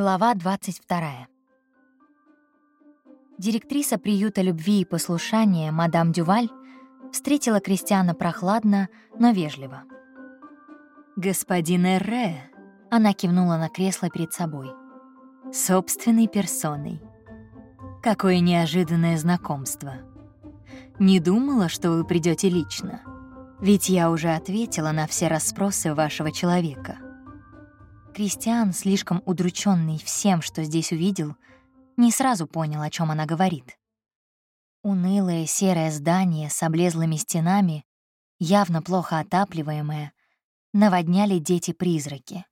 Глава 22. Директриса приюта любви и послушания, мадам Дюваль, встретила Кристиана прохладно, но вежливо. «Господин Эрре», — она кивнула на кресло перед собой, — «собственной персоной. Какое неожиданное знакомство. Не думала, что вы придете лично, ведь я уже ответила на все расспросы вашего человека». Кристиан, слишком удрученный всем, что здесь увидел, не сразу понял, о чем она говорит. Унылое серое здание с облезлыми стенами, явно плохо отапливаемое, наводняли дети-призраки.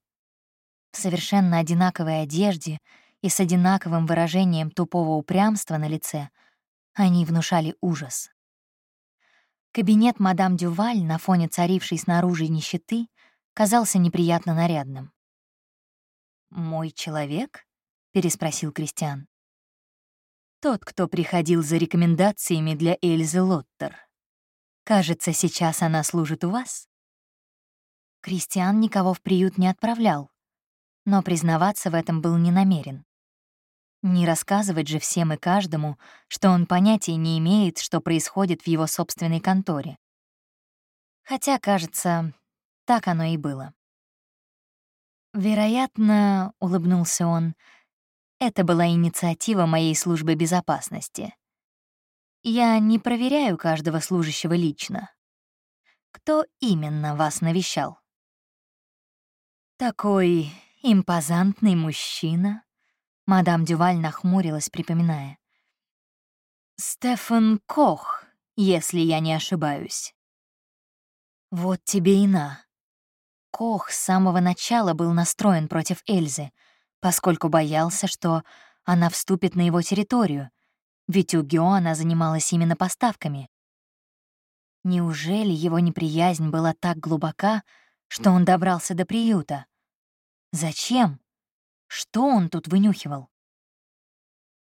В совершенно одинаковой одежде и с одинаковым выражением тупого упрямства на лице они внушали ужас. Кабинет мадам Дюваль на фоне царившей снаружи нищеты казался неприятно нарядным. «Мой человек?» — переспросил Кристиан. «Тот, кто приходил за рекомендациями для Эльзы Лоттер. Кажется, сейчас она служит у вас?» Кристиан никого в приют не отправлял, но признаваться в этом был не намерен. Не рассказывать же всем и каждому, что он понятия не имеет, что происходит в его собственной конторе. Хотя, кажется, так оно и было. «Вероятно, — улыбнулся он, — это была инициатива моей службы безопасности. Я не проверяю каждого служащего лично. Кто именно вас навещал?» «Такой импозантный мужчина», — мадам Дюваль нахмурилась, припоминая. «Стефан Кох, если я не ошибаюсь». «Вот тебе и на», Кох с самого начала был настроен против Эльзы, поскольку боялся, что она вступит на его территорию, ведь у Гео она занималась именно поставками. Неужели его неприязнь была так глубока, что он добрался до приюта? Зачем? Что он тут вынюхивал?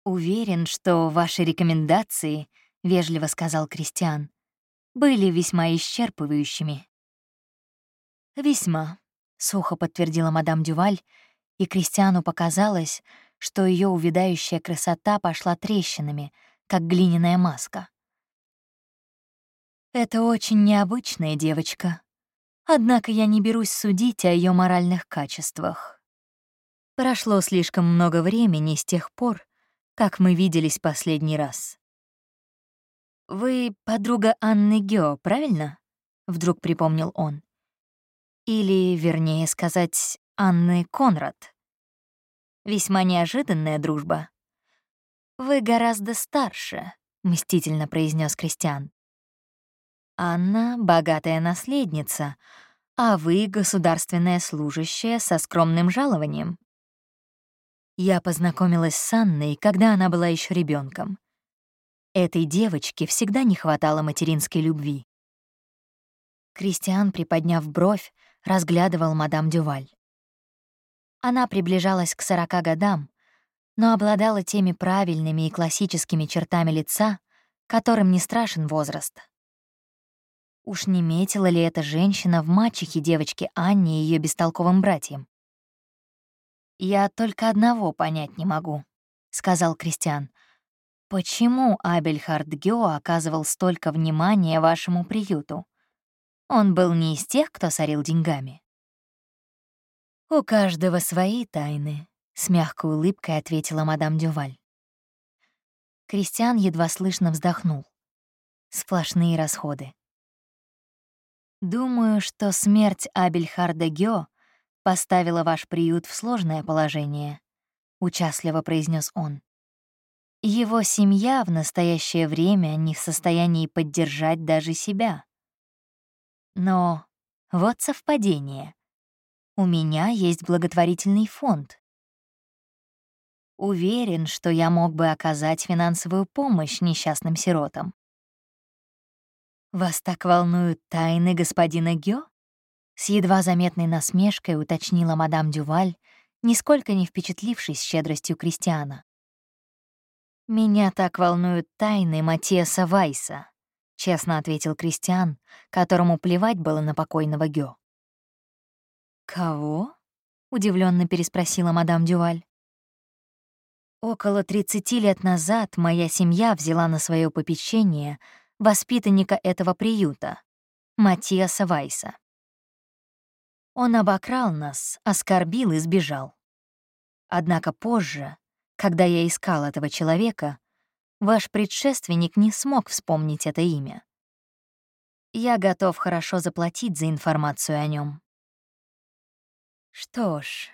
«Уверен, что ваши рекомендации, — вежливо сказал Кристиан, — были весьма исчерпывающими. «Весьма», — сухо подтвердила мадам Дюваль, и Кристиану показалось, что ее увядающая красота пошла трещинами, как глиняная маска. «Это очень необычная девочка, однако я не берусь судить о ее моральных качествах. Прошло слишком много времени с тех пор, как мы виделись последний раз». «Вы подруга Анны Гео, правильно?» — вдруг припомнил он. Или, вернее сказать, Анны Конрад. Весьма неожиданная дружба. «Вы гораздо старше», — мстительно произнес Кристиан. «Анна — богатая наследница, а вы — государственная служащая со скромным жалованием». Я познакомилась с Анной, когда она была еще ребенком. Этой девочке всегда не хватало материнской любви. Кристиан, приподняв бровь, разглядывал мадам Дюваль. Она приближалась к сорока годам, но обладала теми правильными и классическими чертами лица, которым не страшен возраст. Уж не метила ли эта женщина в мачехе девочки Анне и ее бестолковым братьям? «Я только одного понять не могу», — сказал Кристиан. «Почему Абельхард Гео оказывал столько внимания вашему приюту? Он был не из тех, кто сорил деньгами. «У каждого свои тайны», — с мягкой улыбкой ответила мадам Дюваль. Кристиан едва слышно вздохнул. Сплошные расходы. «Думаю, что смерть Абельхарда Гео поставила ваш приют в сложное положение», — участливо произнес он. «Его семья в настоящее время не в состоянии поддержать даже себя. Но вот совпадение. У меня есть благотворительный фонд. Уверен, что я мог бы оказать финансовую помощь несчастным сиротам. «Вас так волнуют тайны господина Гё?» С едва заметной насмешкой уточнила мадам Дюваль, нисколько не впечатлившись щедростью крестьяна. «Меня так волнуют тайны Матиаса Вайса», — честно ответил Кристиан, которому плевать было на покойного Гё. «Кого?» — удивленно переспросила мадам Дюваль. Около 30 лет назад моя семья взяла на свое попечение воспитанника этого приюта, Матиаса Вайса. Он обокрал нас, оскорбил и сбежал. Однако позже, когда я искал этого человека, ваш предшественник не смог вспомнить это имя. Я готов хорошо заплатить за информацию о нем. Что ж,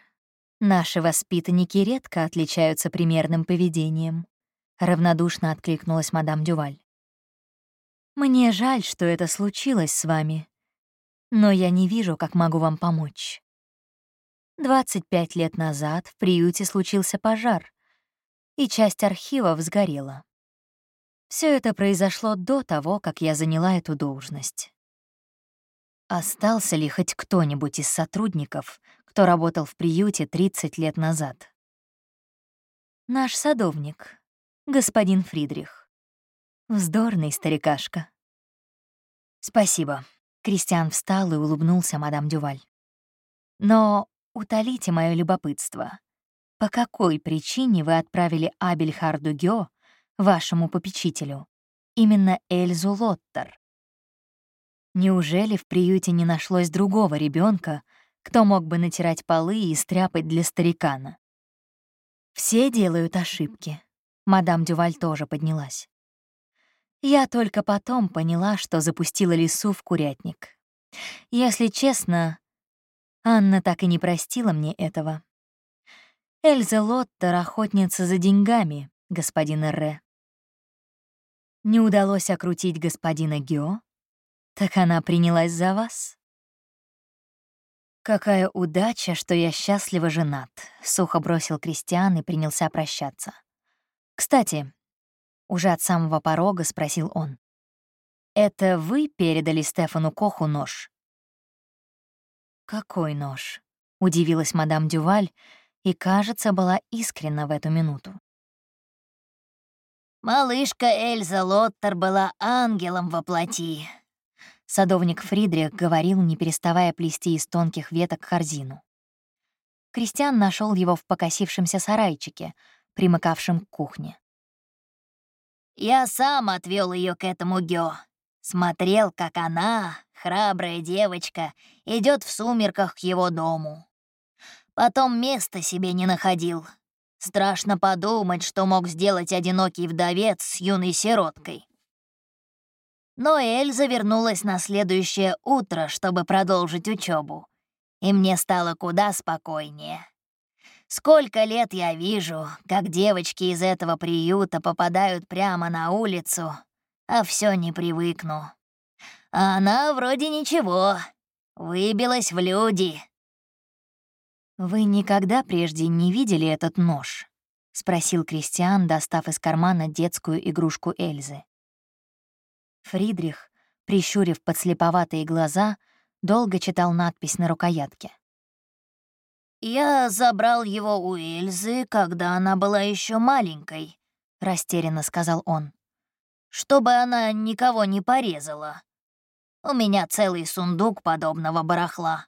Наши воспитанники редко отличаются примерным поведением, равнодушно откликнулась мадам Дюваль. Мне жаль, что это случилось с вами, но я не вижу, как могу вам помочь. 25 лет назад в приюте случился пожар, и часть архивов сгорела. Все это произошло до того, как я заняла эту должность. Остался ли хоть кто-нибудь из сотрудников, кто работал в приюте 30 лет назад. Наш садовник, господин Фридрих. Вздорный старикашка. Спасибо. Кристиан встал и улыбнулся мадам Дюваль. Но утолите мое любопытство. По какой причине вы отправили Абельхарду Гё, вашему попечителю, именно Эльзу Лоттер? Неужели в приюте не нашлось другого ребенка, кто мог бы натирать полы и стряпать для старикана? Все делают ошибки. Мадам Дюваль тоже поднялась. Я только потом поняла, что запустила лису в курятник. Если честно, Анна так и не простила мне этого. Эльза Лоттер — охотница за деньгами, господин Эрре. Не удалось окрутить господина Гео, так она принялась за вас. «Какая удача, что я счастливо женат», — сухо бросил Кристиан и принялся прощаться. «Кстати», — уже от самого порога спросил он, «это вы передали Стефану Коху нож?» «Какой нож?» — удивилась мадам Дюваль и, кажется, была искренна в эту минуту. «Малышка Эльза Лоттер была ангелом во плоти», Садовник Фридрих говорил, не переставая плести из тонких веток корзину. Кристиан нашел его в покосившемся сарайчике, примыкавшем к кухне. «Я сам отвел ее к этому Гё. Смотрел, как она, храбрая девочка, идет в сумерках к его дому. Потом места себе не находил. Страшно подумать, что мог сделать одинокий вдовец с юной сироткой. Но Эльза вернулась на следующее утро, чтобы продолжить учебу, и мне стало куда спокойнее. Сколько лет я вижу, как девочки из этого приюта попадают прямо на улицу, а все не привыкну. А она вроде ничего, выбилась в люди. «Вы никогда прежде не видели этот нож?» — спросил Кристиан, достав из кармана детскую игрушку Эльзы. Фридрих, прищурив подслеповатые глаза, долго читал надпись на рукоятке. «Я забрал его у Эльзы, когда она была еще маленькой», — растерянно сказал он. «Чтобы она никого не порезала. У меня целый сундук подобного барахла.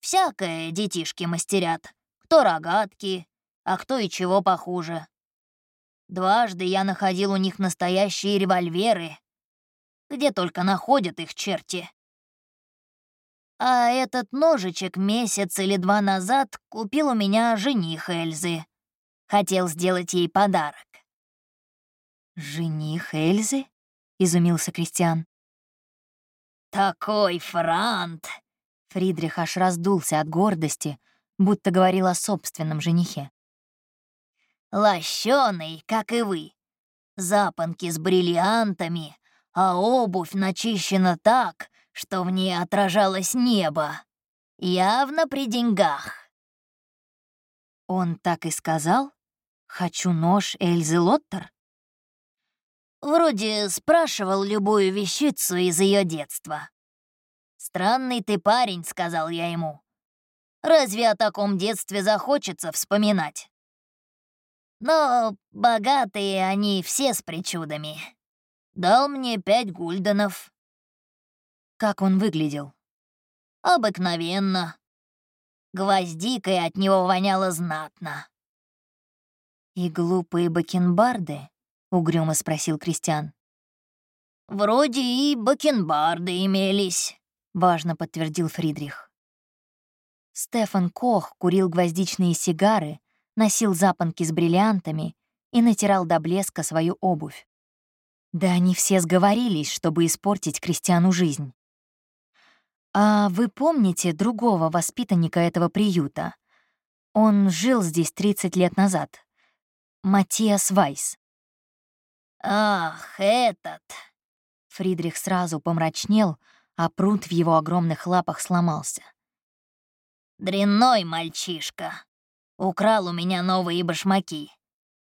Всякое детишки мастерят, кто рогатки, а кто и чего похуже. Дважды я находил у них настоящие револьверы, где только находят их черти. А этот ножичек месяц или два назад купил у меня жених Эльзы. Хотел сделать ей подарок. «Жених Эльзы?» — изумился Кристиан. «Такой франт!» Фридрих аж раздулся от гордости, будто говорил о собственном женихе. «Лощеный, как и вы. Запонки с бриллиантами, а обувь начищена так, что в ней отражалось небо. Явно при деньгах. Он так и сказал? «Хочу нож Эльзы Лоттер?» Вроде спрашивал любую вещицу из ее детства. «Странный ты парень», — сказал я ему. «Разве о таком детстве захочется вспоминать?» Но богатые они все с причудами. Дал мне пять гульденов. Как он выглядел? Обыкновенно. Гвоздикой от него воняло знатно. «И глупые бакенбарды?» — угрюмо спросил Кристиан. «Вроде и бакенбарды имелись», — важно подтвердил Фридрих. Стефан Кох курил гвоздичные сигары, носил запонки с бриллиантами и натирал до блеска свою обувь. Да они все сговорились, чтобы испортить Кристиану жизнь. «А вы помните другого воспитанника этого приюта? Он жил здесь 30 лет назад. Матиас Вайс». «Ах, этот!» Фридрих сразу помрачнел, а пруд в его огромных лапах сломался. «Дрянной мальчишка. Украл у меня новые башмаки.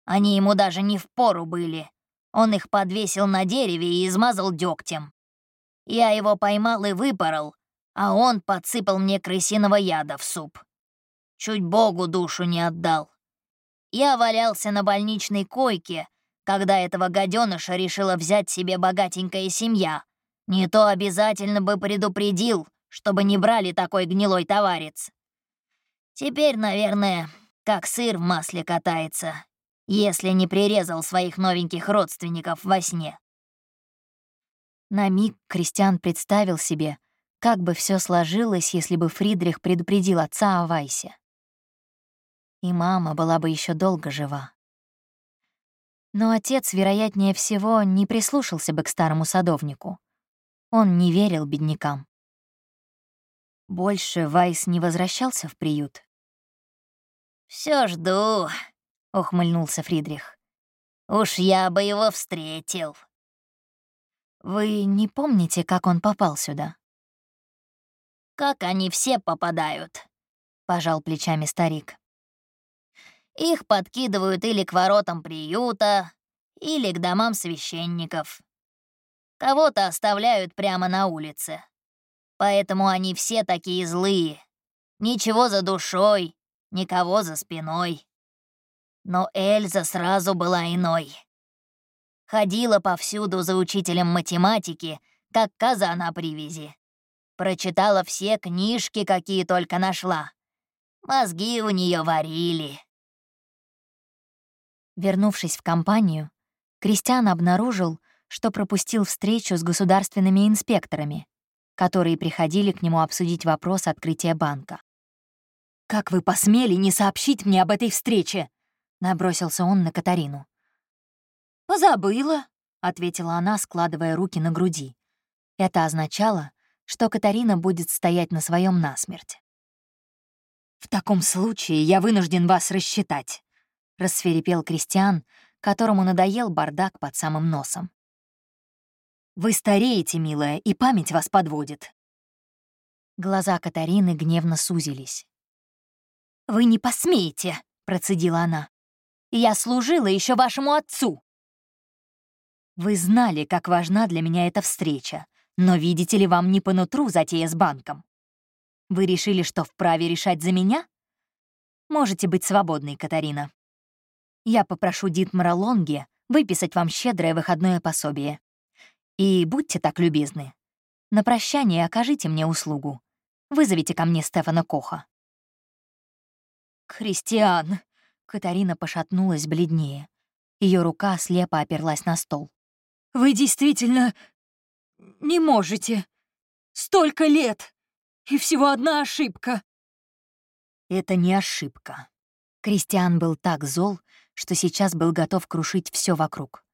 Они ему даже не в пору были. Он их подвесил на дереве и измазал дегтем. Я его поймал и выпорол, а он подсыпал мне крысиного яда в суп. Чуть Богу душу не отдал. Я валялся на больничной койке, когда этого гаденыша решила взять себе богатенькая семья. Не то обязательно бы предупредил, чтобы не брали такой гнилой товарец. Теперь, наверное, как сыр в масле катается, если не прирезал своих новеньких родственников во сне. На миг Кристиан представил себе, как бы все сложилось, если бы Фридрих предупредил отца о Вайсе. И мама была бы еще долго жива. Но отец, вероятнее всего, не прислушался бы к старому садовнику. Он не верил беднякам. Больше Вайс не возвращался в приют. Все жду», — ухмыльнулся Фридрих. «Уж я бы его встретил». «Вы не помните, как он попал сюда?» «Как они все попадают», — пожал плечами старик. Их подкидывают или к воротам приюта, или к домам священников. Кого-то оставляют прямо на улице. Поэтому они все такие злые. Ничего за душой, никого за спиной. Но Эльза сразу была иной. Ходила повсюду за учителем математики, как коза на привязи. Прочитала все книжки, какие только нашла. Мозги у нее варили. Вернувшись в компанию, Кристиан обнаружил, что пропустил встречу с государственными инспекторами, которые приходили к нему обсудить вопрос открытия банка. «Как вы посмели не сообщить мне об этой встрече?» — набросился он на Катарину. «Позабыла», — ответила она, складывая руки на груди. Это означало, что Катарина будет стоять на своем насмерть. «В таком случае я вынужден вас рассчитать», — рассверепел Кристиан, которому надоел бардак под самым носом. «Вы стареете, милая, и память вас подводит». Глаза Катарины гневно сузились. «Вы не посмеете», — процедила она. «Я служила еще вашему отцу». «Вы знали, как важна для меня эта встреча, но видите ли, вам не по нутру затея с банком. Вы решили, что вправе решать за меня? Можете быть свободной, Катарина. Я попрошу Дитмара Лонги выписать вам щедрое выходное пособие. И будьте так любезны. На прощание окажите мне услугу. Вызовите ко мне Стефана Коха». «Христиан!» — Катарина пошатнулась бледнее. Ее рука слепо оперлась на стол. «Вы действительно не можете. Столько лет. И всего одна ошибка». «Это не ошибка». Кристиан был так зол, что сейчас был готов крушить все вокруг.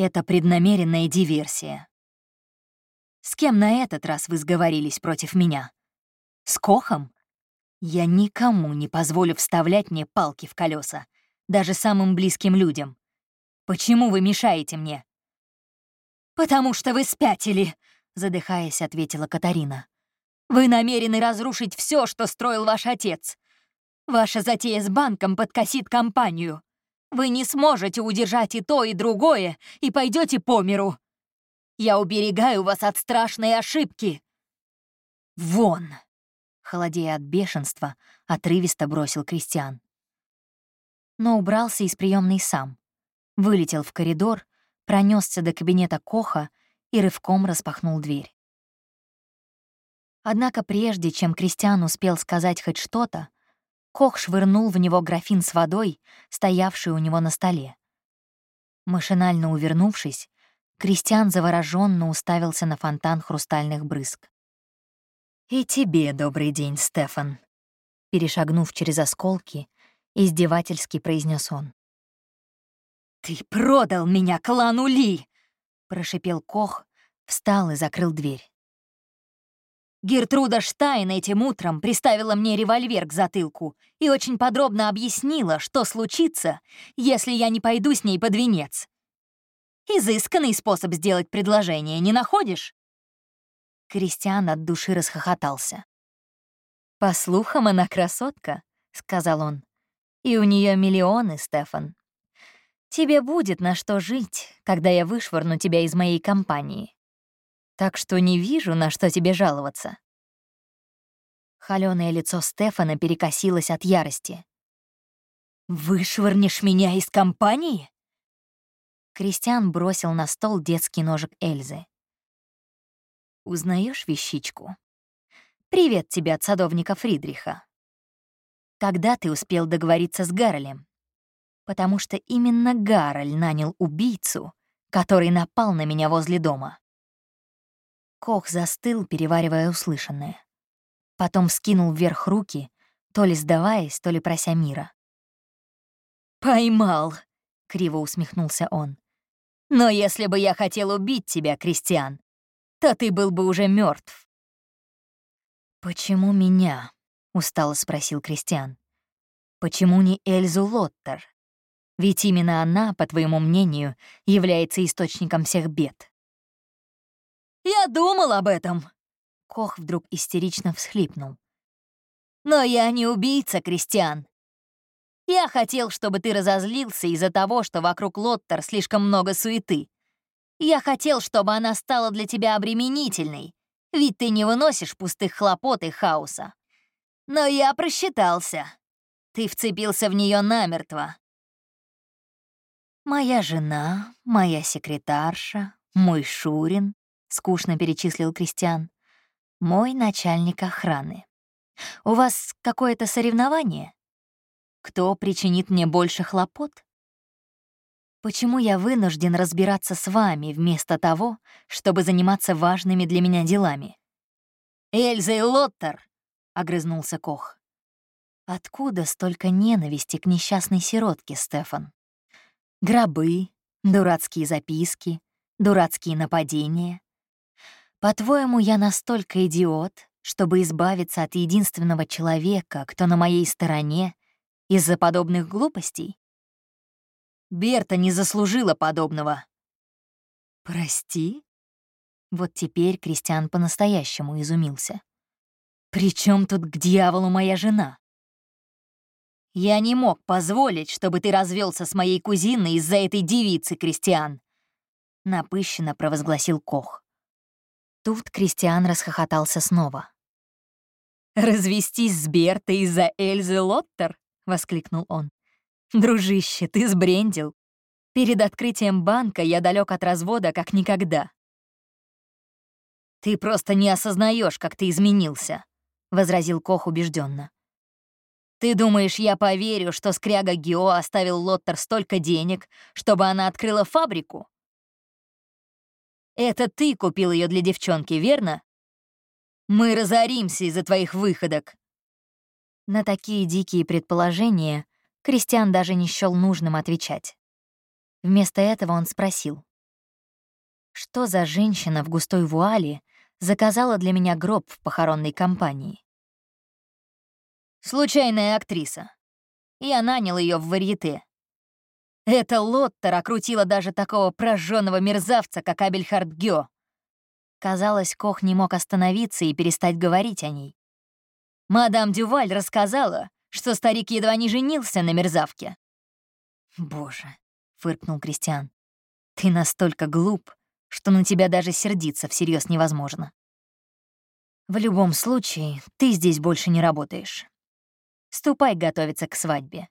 Это преднамеренная диверсия. С кем на этот раз вы сговорились против меня? С Кохом? Я никому не позволю вставлять мне палки в колеса, даже самым близким людям. Почему вы мешаете мне? «Потому что вы спятили», — задыхаясь, ответила Катарина. «Вы намерены разрушить все, что строил ваш отец. Ваша затея с банком подкосит компанию. Вы не сможете удержать и то, и другое, и пойдете по миру. Я уберегаю вас от страшной ошибки. Вон! Холодея от бешенства, отрывисто бросил Кристиан. Но убрался из приемной сам. Вылетел в коридор, пронесся до кабинета Коха и рывком распахнул дверь. Однако прежде, чем Кристиан успел сказать хоть что-то, Кох швырнул в него графин с водой, стоявший у него на столе. Машинально увернувшись, Кристиан завороженно уставился на фонтан хрустальных брызг. «И тебе добрый день, Стефан», — перешагнув через осколки, издевательски произнес он. «Ты продал меня клану Ли!» — прошипел Кох, встал и закрыл дверь. Гертруда Штайн этим утром приставила мне револьвер к затылку и очень подробно объяснила, что случится, если я не пойду с ней под венец. Изысканный способ сделать предложение, не находишь? Кристиан от души расхохотался. «По слухам, она красотка», — сказал он. «И у нее миллионы, Стефан. Тебе будет на что жить, когда я вышвырну тебя из моей компании так что не вижу, на что тебе жаловаться». Холёное лицо Стефана перекосилось от ярости. «Вышвырнешь меня из компании?» Кристиан бросил на стол детский ножик Эльзы. Узнаешь вещичку? Привет тебе от садовника Фридриха. Когда ты успел договориться с Гаролем? Потому что именно Гароль нанял убийцу, который напал на меня возле дома. Кох застыл, переваривая услышанное. Потом скинул вверх руки, то ли сдаваясь, то ли прося мира. «Поймал!» — криво усмехнулся он. «Но если бы я хотел убить тебя, Кристиан, то ты был бы уже мертв. «Почему меня?» — устало спросил Кристиан. «Почему не Эльзу Лоттер? Ведь именно она, по твоему мнению, является источником всех бед». Я думал об этом!» Кох вдруг истерично всхлипнул. «Но я не убийца, Кристиан. Я хотел, чтобы ты разозлился из-за того, что вокруг Лоттер слишком много суеты. Я хотел, чтобы она стала для тебя обременительной, ведь ты не выносишь пустых хлопот и хаоса. Но я просчитался. Ты вцепился в нее намертво. Моя жена, моя секретарша, мой Шурин, — скучно перечислил Кристиан. «Мой начальник охраны. У вас какое-то соревнование? Кто причинит мне больше хлопот? Почему я вынужден разбираться с вами вместо того, чтобы заниматься важными для меня делами?» «Эльза и Лоттер!» — огрызнулся Кох. «Откуда столько ненависти к несчастной сиротке, Стефан? Гробы, дурацкие записки, дурацкие нападения. По-твоему, я настолько идиот, чтобы избавиться от единственного человека, кто на моей стороне, из-за подобных глупостей? Берта не заслужила подобного. Прости? Вот теперь Кристиан по-настоящему изумился. «При чем тут к дьяволу моя жена?» «Я не мог позволить, чтобы ты развелся с моей кузиной из-за этой девицы, Кристиан», — напыщенно провозгласил Кох. Тут Кристиан расхохотался снова. «Развестись с Бертой из-за Эльзы Лоттер?» — воскликнул он. «Дружище, ты сбрендил. Перед открытием банка я далек от развода как никогда». «Ты просто не осознаешь, как ты изменился», — возразил Кох убежденно. «Ты думаешь, я поверю, что скряга Гео оставил Лоттер столько денег, чтобы она открыла фабрику? Это ты купил ее для девчонки, верно? Мы разоримся из-за твоих выходок. На такие дикие предположения Кристиан даже не счёл нужным отвечать. Вместо этого он спросил. Что за женщина в густой вуале заказала для меня гроб в похоронной компании? Случайная актриса. Я нанял ее в варьете. Эта Лоттер окрутила даже такого прожженного мерзавца, как Абельхард Гё. Казалось, Кох не мог остановиться и перестать говорить о ней. Мадам Дюваль рассказала, что старик едва не женился на мерзавке. «Боже», — фыркнул Кристиан, — «ты настолько глуп, что на тебя даже сердиться всерьез невозможно. В любом случае, ты здесь больше не работаешь. Ступай готовиться к свадьбе.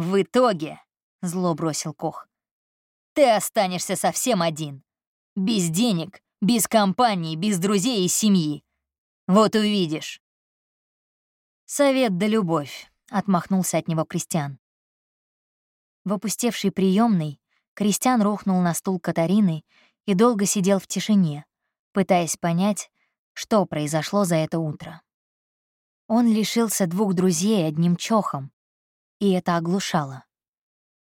В итоге, — зло бросил Кох, — ты останешься совсем один. Без денег, без компании, без друзей и семьи. Вот увидишь. «Совет да любовь», — отмахнулся от него Кристиан. В опустевшей приемной Кристиан рухнул на стул Катарины и долго сидел в тишине, пытаясь понять, что произошло за это утро. Он лишился двух друзей одним чохом, и это оглушало.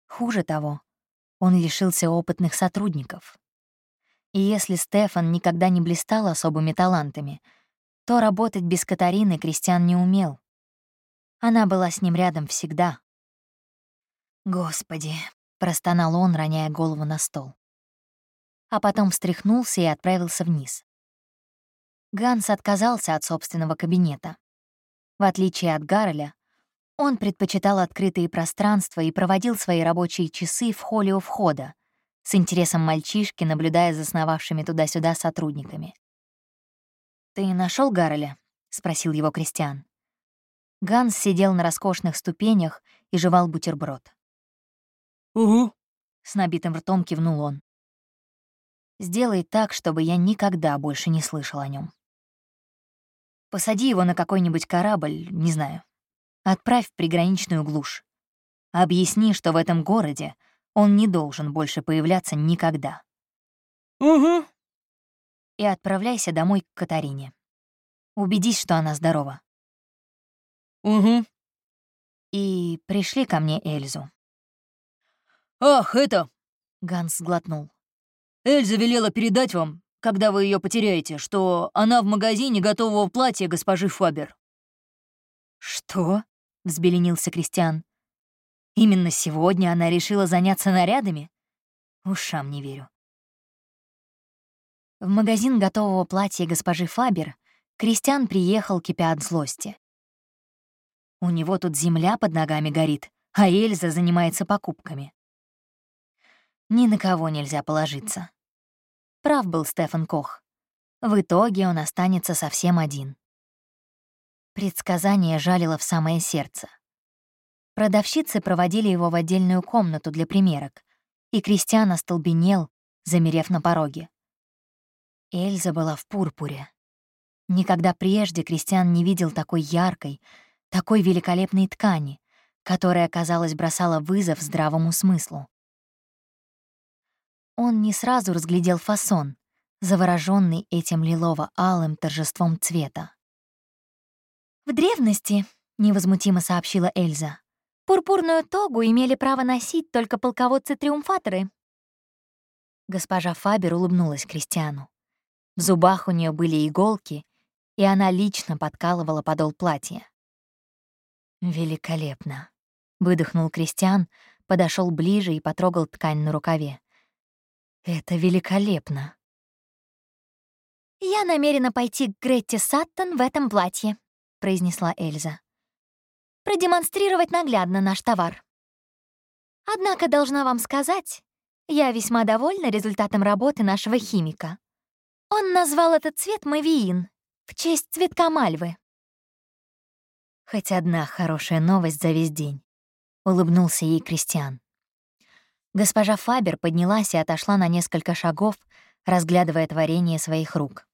Хуже того, он лишился опытных сотрудников. И если Стефан никогда не блистал особыми талантами, то работать без Катарины Кристиан не умел. Она была с ним рядом всегда. «Господи!» — простонал он, роняя голову на стол. А потом встряхнулся и отправился вниз. Ганс отказался от собственного кабинета. В отличие от Гарреля, он предпочитал открытые пространства и проводил свои рабочие часы в холле у входа, с интересом мальчишки, наблюдая за сновавшими туда-сюда сотрудниками. «Ты нашел Гарреля?» — спросил его Кристиан. Ганс сидел на роскошных ступенях и жевал бутерброд. «Угу», — с набитым ртом кивнул он. «Сделай так, чтобы я никогда больше не слышал о нем. Посади его на какой-нибудь корабль, не знаю, Отправь в приграничную глушь. Объясни, что в этом городе он не должен больше появляться никогда. «Угу». И отправляйся домой к Катарине. Убедись, что она здорова. «Угу». И пришли ко мне Эльзу. «Ах, это...» — Ганс сглотнул. «Эльза велела передать вам, когда вы ее потеряете, что она в магазине готового платья госпожи Фабер». «Что?» — взбеленился Кристиан. «Именно сегодня она решила заняться нарядами? Ушам не верю». В магазин готового платья госпожи Фабер Кристиан приехал, кипя от злости. У него тут земля под ногами горит, а Эльза занимается покупками. Ни на кого нельзя положиться. Прав был Стефан Кох. В итоге он останется совсем один. Предсказание жалило в самое сердце. Продавщицы проводили его в отдельную комнату для примерок, и Кристиан остолбенел, замерев на пороге. Эльза была в пурпуре. Никогда прежде Кристиан не видел такой яркой, такой великолепной ткани, которая, казалось, бросала вызов здравому смыслу. Он не сразу разглядел фасон, завороженный этим лилово-алым торжеством цвета. «В древности», — невозмутимо сообщила Эльза, «пурпурную тогу имели право носить только полководцы-триумфаторы». Госпожа Фабер улыбнулась Кристиану. В зубах у нее были иголки, и она лично подкалывала подол платья. «Великолепно», — выдохнул Кристиан, подошел ближе и потрогал ткань на рукаве. «Это великолепно». «Я намерена пойти к Гретте Саттон в этом платье», произнесла Эльза. «Продемонстрировать наглядно наш товар. Однако должна вам сказать, я весьма довольна результатом работы нашего химика. Он назвал этот цвет мавиин в честь цветка мальвы». «Хоть одна хорошая новость за весь день», — улыбнулся ей Кристиан. Госпожа Фабер поднялась и отошла на несколько шагов, разглядывая творение своих рук.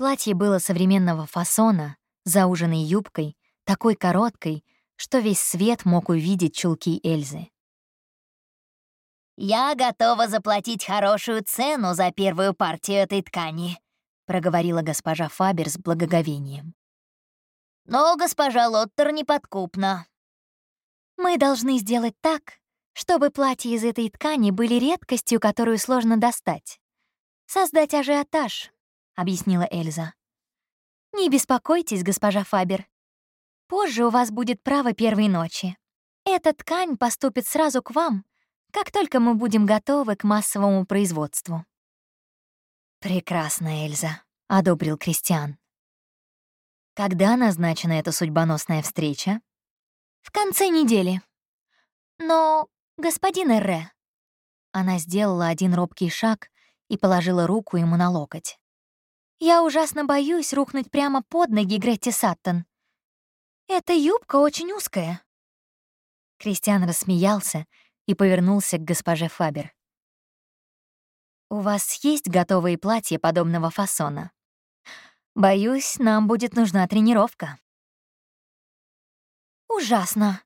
Платье было современного фасона, зауженной юбкой, такой короткой, что весь свет мог увидеть чулки Эльзы. «Я готова заплатить хорошую цену за первую партию этой ткани», — проговорила госпожа Фабер с благоговением. «Но госпожа Лоттер неподкупна». «Мы должны сделать так, чтобы платья из этой ткани были редкостью, которую сложно достать. Создать ажиотаж, объяснила Эльза. «Не беспокойтесь, госпожа Фабер. Позже у вас будет право первой ночи. Эта ткань поступит сразу к вам, как только мы будем готовы к массовому производству». «Прекрасно, Эльза», — одобрил Кристиан. «Когда назначена эта судьбоносная встреча?» «В конце недели. Но, господин Эрре...» Она сделала один робкий шаг и положила руку ему на локоть. Я ужасно боюсь рухнуть прямо под ноги Гретти Саттон. Эта юбка очень узкая». Кристиан рассмеялся и повернулся к госпоже Фабер. «У вас есть готовые платья подобного фасона? Боюсь, нам будет нужна тренировка». Ужасно.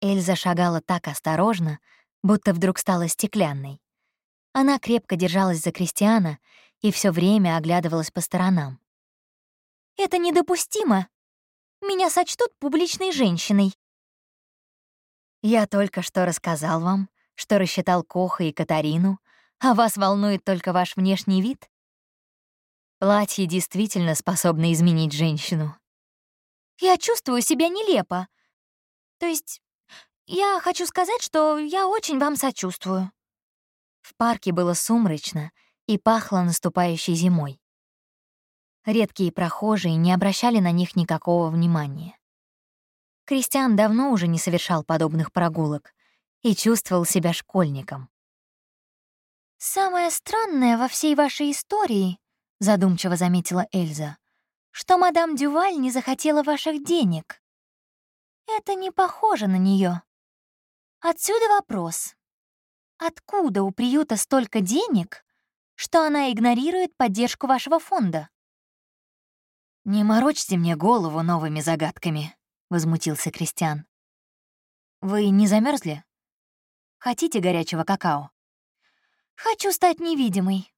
Эльза шагала так осторожно, будто вдруг стала стеклянной. Она крепко держалась за Кристиана и все время оглядывалась по сторонам. «Это недопустимо! Меня сочтут публичной женщиной!» «Я только что рассказал вам, что рассчитал Коха и Катарину, а вас волнует только ваш внешний вид? Платье действительно способно изменить женщину. Я чувствую себя нелепо. То есть, я хочу сказать, что я очень вам сочувствую. В парке было сумрачно и пахло наступающей зимой. Редкие прохожие не обращали на них никакого внимания. Кристиан давно уже не совершал подобных прогулок и чувствовал себя школьником. «Самое странное во всей вашей истории», — задумчиво заметила Эльза, «что мадам Дюваль не захотела ваших денег. Это не похоже на нее. Отсюда вопрос. Откуда у приюта столько денег, что она игнорирует поддержку вашего фонда?» «Не морочьте мне голову новыми загадками», — возмутился Кристиан. «Вы не замерзли? Хотите горячего какао?» «Хочу стать невидимой».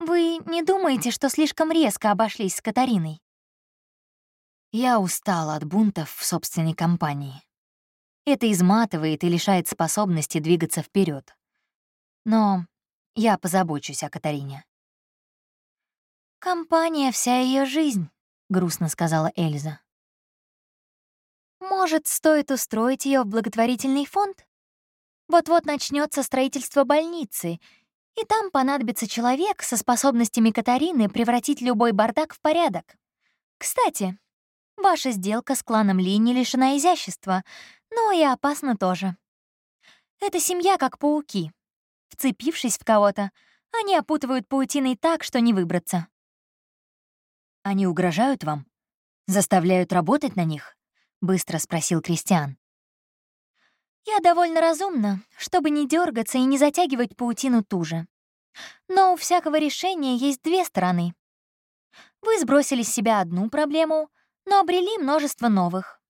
«Вы не думаете, что слишком резко обошлись с Катариной?» Я устала от бунтов в собственной компании. Это изматывает и лишает способности двигаться вперед. Но я позабочусь о Катарине. «Компания — вся ее жизнь», — грустно сказала Эльза. «Может, стоит устроить ее в благотворительный фонд? Вот-вот начнется строительство больницы, и там понадобится человек со способностями Катарины превратить любой бардак в порядок. Кстати, ваша сделка с кланом Ли не лишена изящества, но и опасна тоже. Эта семья как пауки. Вцепившись в кого-то, они опутывают паутиной так, что не выбраться. Они угрожают вам? Заставляют работать на них? Быстро спросил Кристиан. Я довольно разумна, чтобы не дергаться и не затягивать паутину туже. Но у всякого решения есть две стороны. Вы сбросили с себя одну проблему, но обрели множество новых.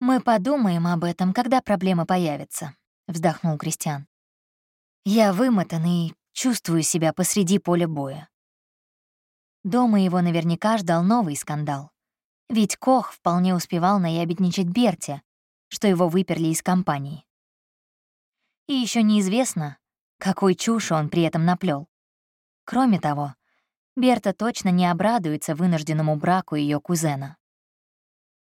«Мы подумаем об этом, когда проблема появится», — вздохнул Кристиан. «Я вымотан и чувствую себя посреди поля боя». Дома его наверняка ждал новый скандал. Ведь Кох вполне успевал наябедничать Берте, что его выперли из компании. И еще неизвестно, какой чушь он при этом наплел. Кроме того, Берта точно не обрадуется вынужденному браку ее кузена.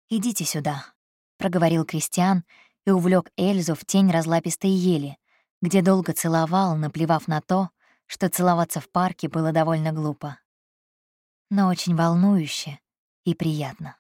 «Идите сюда», — проговорил Кристиан и увлек Эльзу в тень разлапистой ели, где долго целовал, наплевав на то, что целоваться в парке было довольно глупо. Но очень волнующе и приятно.